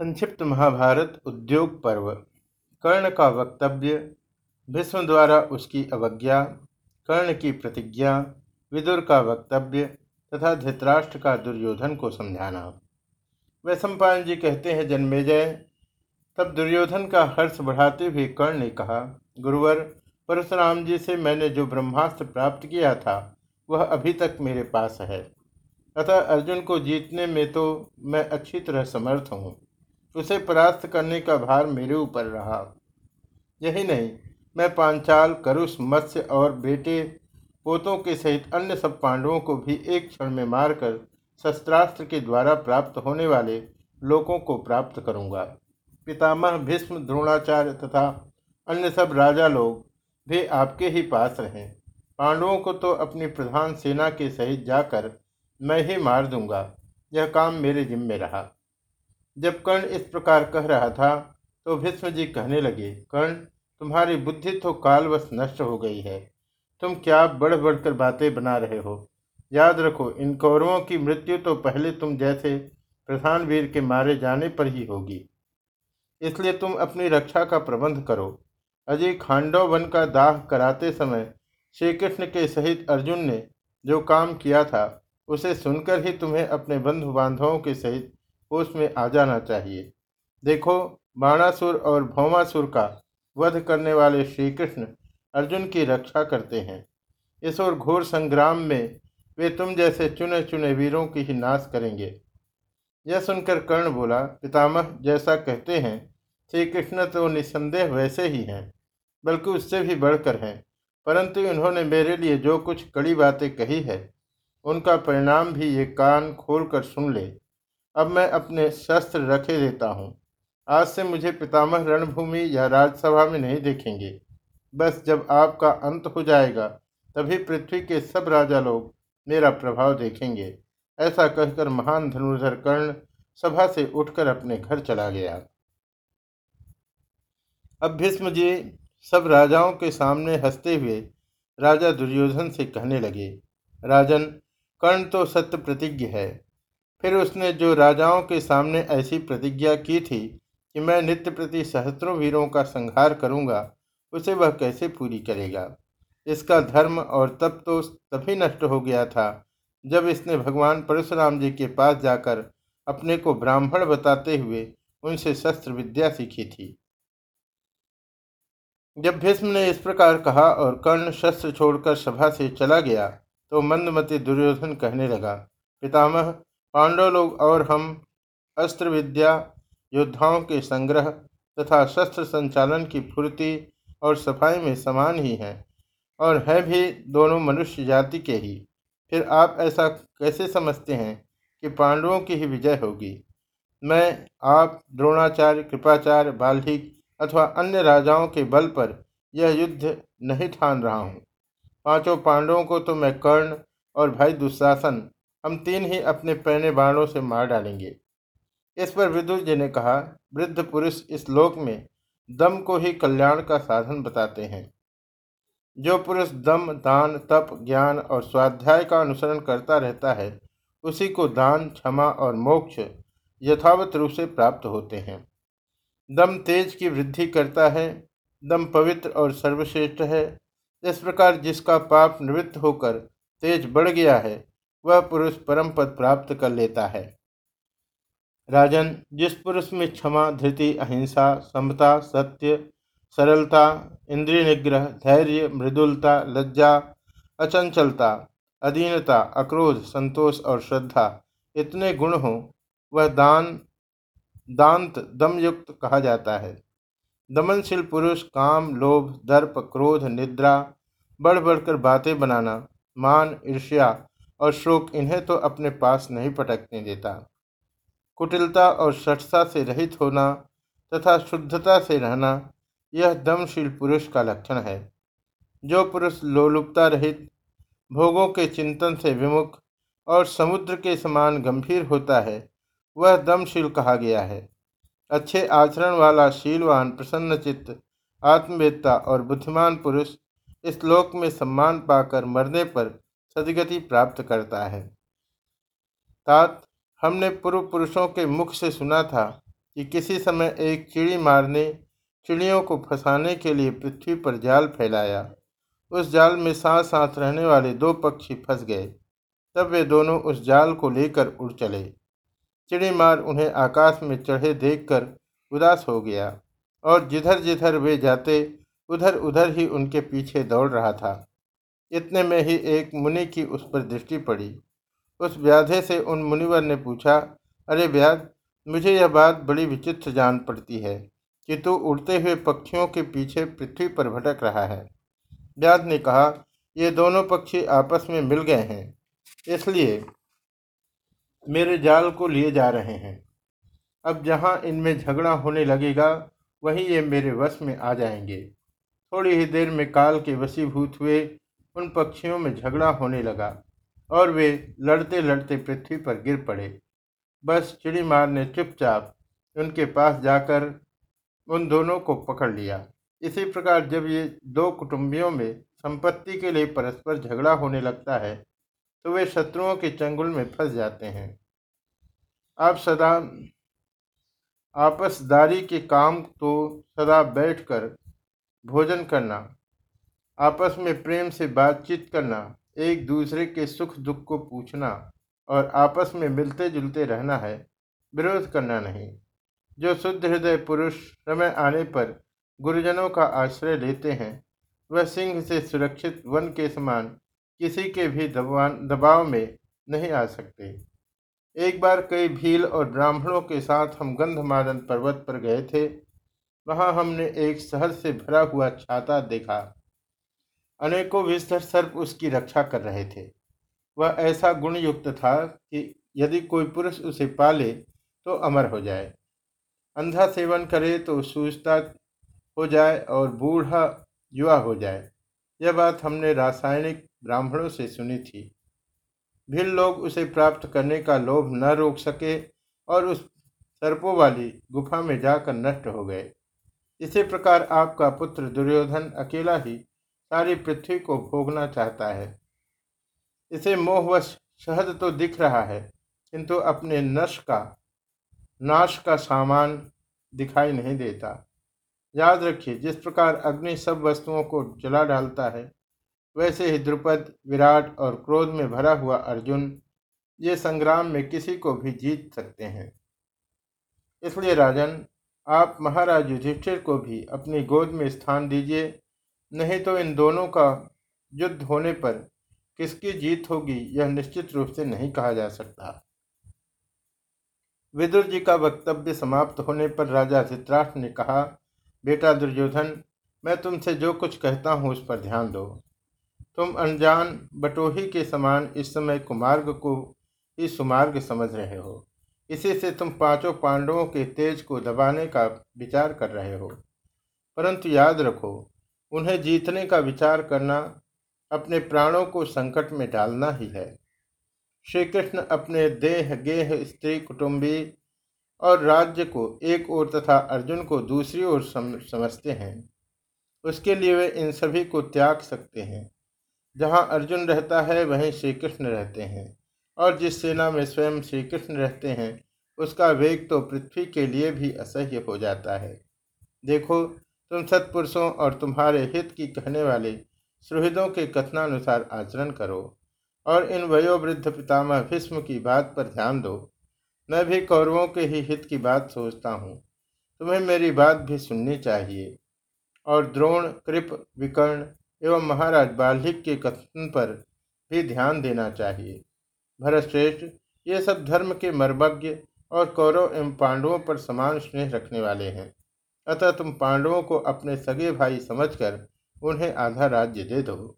संक्षिप्त महाभारत उद्योग पर्व। कर्ण का वक्तव्य भीष्म द्वारा उसकी अवज्ञा, कर्ण की प्रतिज्ञा, विदुर का वक्तव्य तथा धृतराष्ट्र का दुर्योधन को समझाना। वैशंपायन जी कहते हैं जन्मेजय तब दुर्योधन का हर्ष बढ़ाते हुए कर्ण ने कहा, गुरुवर, परशुराम जी से मैंने जो ब्रह्मास्त्र प्राप्त किया था, वह अभी तक मेरे पास है। अतः अर्जुन को जीतने में तो मैं अच्छी तरह समर्थ हूँ। उसे परास्त करने का भार मेरे ऊपर रहा। यही नहीं, मैं पांचाल, करुष, मत्स्य और बेटे पोतों के सहित अन्य सब पांडवों को भी एक क्षण में मारकर शस्त्रास्त्र के द्वारा प्राप्त होने वाले लोगों को प्राप्त करूँगा। पितामह, भीष्म, द्रोणाचार्य तथा अन्य सब राजा लोग भी आपके ही पास रहें। पांडवों को तो अपनी प्रधान सेना के सहित जाकर मैं ही मार दूँगा। यह काम मेरे जिम्मे रहा। जब कर्ण इस प्रकार कह रहा था तो भीष्म जी कहने लगे, कर्ण, तुम्हारी बुद्धि तो कालवश नष्ट हो गई है। तुम क्या बढ़ बढ़कर बातें बना रहे हो? याद रखो, इन कौरवों की मृत्यु तो पहले तुम जैसे प्रधान वीर के मारे जाने पर ही होगी। इसलिए तुम अपनी रक्षा का प्रबंध करो। अजय खांडव वन का दाह कराते समय श्री कृष्ण के सहित अर्जुन ने जो काम किया था, उसे सुनकर ही तुम्हें अपने बंधु बांधवों के सहित होश में आ जाना चाहिए। देखो, बाणासुर और भौमासुर का वध करने वाले श्री कृष्ण अर्जुन की रक्षा करते हैं। इस और घोर संग्राम में वे तुम जैसे चुने चुने वीरों की ही नाश करेंगे। यह सुनकर कर्ण बोला, पितामह, जैसा कहते हैं श्री कृष्ण तो निसंदेह वैसे ही हैं, बल्कि उससे भी बढ़कर हैं। परंतु इन्होंने मेरे लिए जो कुछ कड़ी बातें कही है, उनका परिणाम भी ये कान खोलकर सुन ले। अब मैं अपने शस्त्र रखे देता हूँ। आज से मुझे पितामह रणभूमि या राजसभा में नहीं देखेंगे। बस जब आपका अंत हो जाएगा, तभी पृथ्वी के सब राजा लोग मेरा प्रभाव देखेंगे। ऐसा कहकर महान धनुर्धर कर्ण सभा से उठकर अपने घर चला गया। अब भीष्म जी सब राजाओं के सामने हँसते हुए राजा दुर्योधन से कहने लगे, राजन, कर्ण तो सत्य प्रतिज्ञ है। फिर उसने जो राजाओं के सामने ऐसी प्रतिज्ञा की थी कि मैं नित्य प्रति सहस्त्रों वीरों का संहार करूँगा, उसे वह कैसे पूरी करेगा? इसका धर्म और तप तो तभी नष्ट हो गया था जब इसने भगवान परशुराम जी के पास जाकर अपने को ब्राह्मण बताते हुए उनसे शस्त्र विद्या सीखी थी। जब भीष्म ने इस प्रकार कहा और कर्ण शस्त्र छोड़कर सभा से चला गया तो मंदमती दुर्योधन कहने लगा, पितामह पांडव लोग और हम अस्त्र विद्या योद्धाओं के संग्रह तथा शस्त्र संचालन की फुर्ती और सफ़ाई में समान ही हैं और हैं भी दोनों मनुष्य जाति के ही। फिर आप ऐसा कैसे समझते हैं कि पांडवों की ही विजय होगी? मैं, आप, द्रोणाचार्य, कृपाचार्य, बाल्हिक अथवा अन्य राजाओं के बल पर यह युद्ध नहीं ठान रहा हूँ। पाँचों पांडवों को तो मैं कर्ण और भाई दुशासन हम तीन ही अपने पहने बाणों से मार डालेंगे। इस पर विदुर जी ने कहा, वृद्ध पुरुष इस लोक में दम को ही कल्याण का साधन बताते हैं। जो पुरुष दम, दान, तप, ज्ञान और स्वाध्याय का अनुसरण करता रहता है, उसी को दान, क्षमा और मोक्ष यथावत रूप से प्राप्त होते हैं। दम तेज की वृद्धि करता है, दम पवित्र और सर्वश्रेष्ठ है। इस प्रकार जिसका पाप निवृत्त होकर तेज बढ़ गया है वह पुरुष परम पद प्राप्त कर लेता है। राजन, जिस पुरुष में क्षमा, धृति, अहिंसा, समता, सत्य, सरलता, इंद्रिय निग्रह, धैर्य, मृदुलता, लज्जा, अचंचलता, अधीनता, अक्रोध, संतोष और श्रद्धा इतने गुण हो, वह दान, दांत दमयुक्त कहा जाता है। दमनशील पुरुष काम, लोभ, दर्प, क्रोध, निद्रा बढ़ बढ़कर बातें बनाना, मान, ईर्ष्या और शोक इन्हें तो अपने पास नहीं पटकने देता। कुटिलता और सठता से रहित होना तथा शुद्धता से रहना यह दमशील पुरुष का लक्षण है। जो पुरुष लोलुपता रहित, भोगों के चिंतन से विमुख और समुद्र के समान गंभीर होता है, वह दमशील कहा गया है। अच्छे आचरण वाला, शीलवान प्रसन्नचित्त आत्मवेत्ता और बुद्धिमान पुरुष इस लोक में सम्मान पाकर मरने पर सदगति प्राप्त करता है। तात, हमने पूर्व पुरुषों के मुख से सुना था कि किसी समय एक चिड़ी मारने, चिड़ियों को फंसाने के लिए पृथ्वी पर जाल फैलाया। उस जाल में साथ साथ रहने वाले दो पक्षी फंस गए। तब वे दोनों उस जाल को लेकर उड़ चले। चिड़ी मार उन्हें आकाश में चढ़े देखकर उदास हो गया और जिधर जिधर वे जाते उधर उधर ही उनके पीछे दौड़ रहा था। इतने में ही एक मुनि की उस पर दृष्टि पड़ी। उस व्याधे से उन मुनिवर ने पूछा, अरे व्याध, मुझे यह बात बड़ी विचित्र जान पड़ती है कि तू उड़ते हुए पक्षियों के पीछे पृथ्वी पर भटक रहा है व्याध ने कहा, ये दोनों पक्षी आपस में मिल गए हैं, इसलिए मेरे जाल को लिए जा रहे हैं। अब जहाँ इनमें झगड़ा होने लगेगा, वहीं ये मेरे वश में आ जाएँगे। थोड़ी ही देर में काल के वशीभूत हुए उन पक्षियों में झगड़ा होने लगा और वे लड़ते लड़ते पृथ्वी पर गिर पड़े। बस चिड़ीमार ने चुपचाप उनके पास जाकर उन दोनों को पकड़ लिया। इसी प्रकार जब ये दो कुटुंबियों में संपत्ति के लिए परस्पर झगड़ा होने लगता है तो वे शत्रुओं के चंगुल में फंस जाते हैं। आप सदा आपसदारी के काम तो सदा बैठकर भोजन करना आपस में प्रेम से बातचीत करना, एक दूसरे के सुख दुख को पूछना और आपस में मिलते जुलते रहना है, विरोध करना नहीं। जो शुद्ध हृदय पुरुष समय आने पर गुरुजनों का आश्रय लेते हैं, वह सिंह से सुरक्षित वन के समान किसी के भी दबान दबाव में नहीं आ सकते। एक बार कई भील और ब्राह्मणों के साथ हम गंधमादन पर्वत पर गए थे, वहाँ हमने एक शहर से भरा हुआ छाता देखा। अनेकों विस्तर सर्प उसकी रक्षा कर रहे थे। वह ऐसा गुणयुक्त था कि यदि कोई पुरुष उसे पाले तो अमर हो जाए। अंधा सेवन करे तो सूझता हो जाए और बूढ़ा युवा हो जाए। यह बात हमने रासायनिक ब्राह्मणों से सुनी थी। भील लोग उसे प्राप्त करने का लोभ न रोक सके और उस सर्पों वाली गुफा में जाकर नष्ट हो गए। इसी प्रकार आपका पुत्र दुर्योधन अकेला ही सारी पृथ्वी को भोगना चाहता है। इसे मोहवश शहद तो दिख रहा है, किंतु अपने नश का, नाश का सामान दिखाई नहीं देता। याद रखिए, जिस प्रकार अग्नि सब वस्तुओं को जला डालता है, वैसे ही द्रुपद, विराट और क्रोध में भरा हुआ अर्जुन ये संग्राम में किसी को भी जीत सकते हैं। इसलिए राजन, आप महाराज युधिष्ठिर को भी अपनी गोद में स्थान दीजिए नहीं तो इन दोनों का युद्ध होने पर किसकी जीत होगी, यह निश्चित रूप से नहीं कहा जा सकता। विदुर जी का वक्तव्य समाप्त होने पर राजा धित्राष्ट्र ने कहा, बेटा दुर्योधन, मैं तुमसे जो कुछ कहता हूँ उस पर ध्यान दो। तुम अनजान बटोही के समान इस समय कुमार्ग को ही सुमार्ग समझ रहे हो। इसी से तुम पाँचों पांडवों के तेज को दबाने का विचार कर रहे हो। परंतु याद रखो उन्हें जीतने का विचार करना अपने प्राणों को संकट में डालना ही है। श्री कृष्ण अपने देह गेह स्त्री कुटुंबी और राज्य को एक ओर तथा अर्जुन को दूसरी ओर सम, समझते हैं। उसके लिए वे इन सभी को त्याग सकते हैं। जहाँ अर्जुन रहता है वहीं श्री कृष्ण रहते हैं। और जिस सेना में स्वयं श्री कृष्ण रहते हैं उसका वेग तो पृथ्वी के लिए भी असह्य हो जाता है। देखो तुम सत्पुरुषों और तुम्हारे हित की कहने वाले सुहृदों के कथनानुसार आचरण करो और इन वयोवृद्ध पितामह भीष्म की बात पर ध्यान दो। मैं भी कौरवों के ही हित की बात सोचता हूँ। तुम्हें मेरी बात भी सुननी चाहिए। और द्रोण, कृप, विकर्ण एवं महाराज बाल्हिक के कथन पर भी ध्यान देना चाहिए। भरतश्रेष्ठ, ये सब धर्म के मर्मज्ञ और कौरव एवं पांडवों पर समान स्नेह रखने वाले हैं। अतः तुम पांडवों को अपने सगे भाई समझकर उन्हें आधा राज्य दे दो।